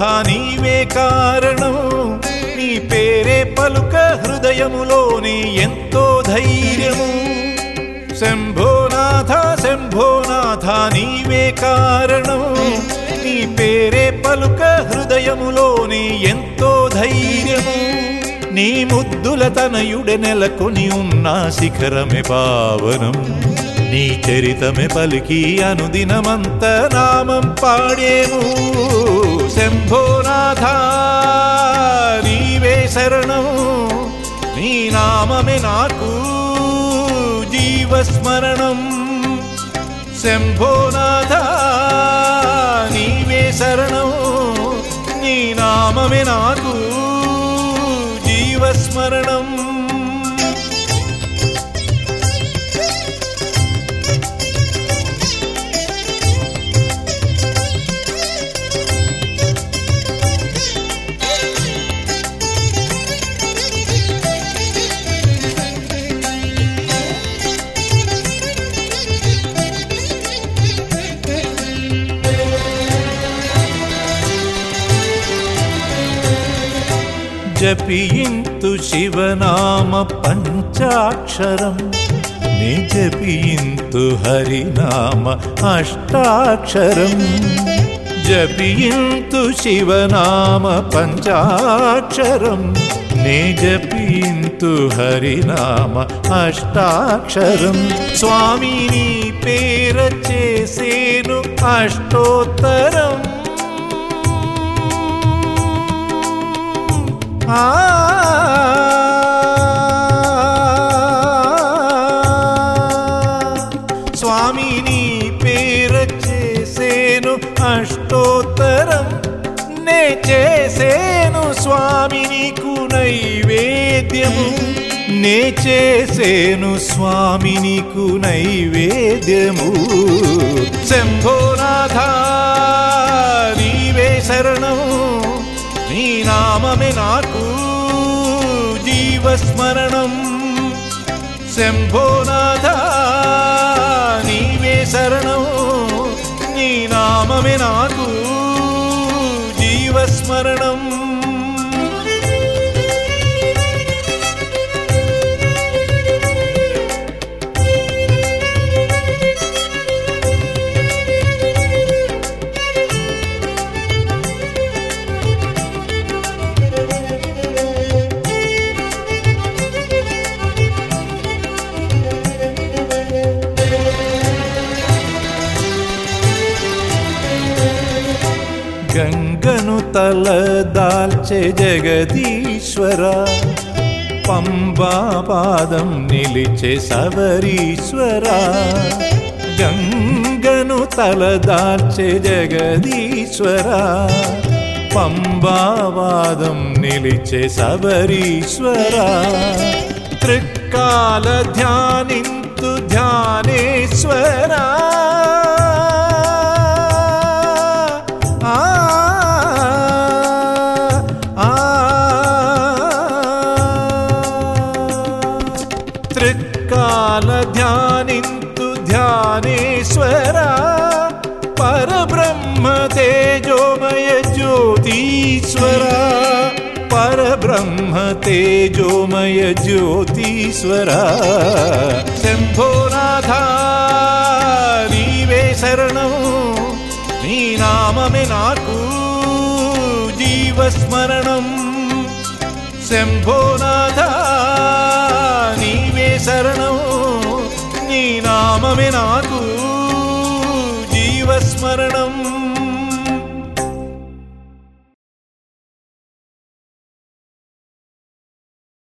నీవే కారణం. నీ పేరే పలుక హృదయములోని ఎంతో ధైర్యము. శంభోనాథ శంభోనాథ నీవే కారణం. నీ పేరే పలుక హృదయములోని ఎంతో ధైర్యము. నీ ముద్దుల తనయుడ నెలకొని ఉన్న శిఖరమే పావనం. నీ చరితమే పలికి అనుదినమంత నామం పాడేము. నాకు జీవస్మరణం. శంభోనాథ నీవే శరణం. నీ నామమే నాకు జీవస్మరణం. जपिन्तु शिव पञ्चाक्षरं निजपीयन्तु हरिनाम अष्टाक्षरं जपियन्तु शिव नाम पञ्चाक्षरं निजपीन्तु हरिनाम अष्टाक्षरं स्वामिनी पेरचे सेनु अष्टोत्तरम् స్వామిని చేసేను పేర చేసేను అష్టోత్తరం. నే చేసేను స్వామిని నీకు నైవేద్యము. నే చేసేను స్వామిని నీకు నైవేద్యము. శంభోనాథ జీవస్మరణం శంభోనాథ నీవే శరణం నీ నామమే నాకు జీవస్మరణం గంగను తలదాల్చే జగదీశ్వర పంబాపాదం నిలిచే సవరీశ్వర. గంగను తలదాల్చే జగదీశ్వర పంబావాదం నిలిచే సవరీశ్వర. త్రికాల ధ్యానింతు ధ్యానేశ్వరా निन्तु ध्यानेश्वरा परब्रह्म तेजोमय ज्योतीश्वर परब्रह्म तेजोमय जोमय शम्भोनाथा नीवे शरणौ नी नाम मिनाकू जीवस्मरणं। शम्भोनाथ ஸ்மரணம்.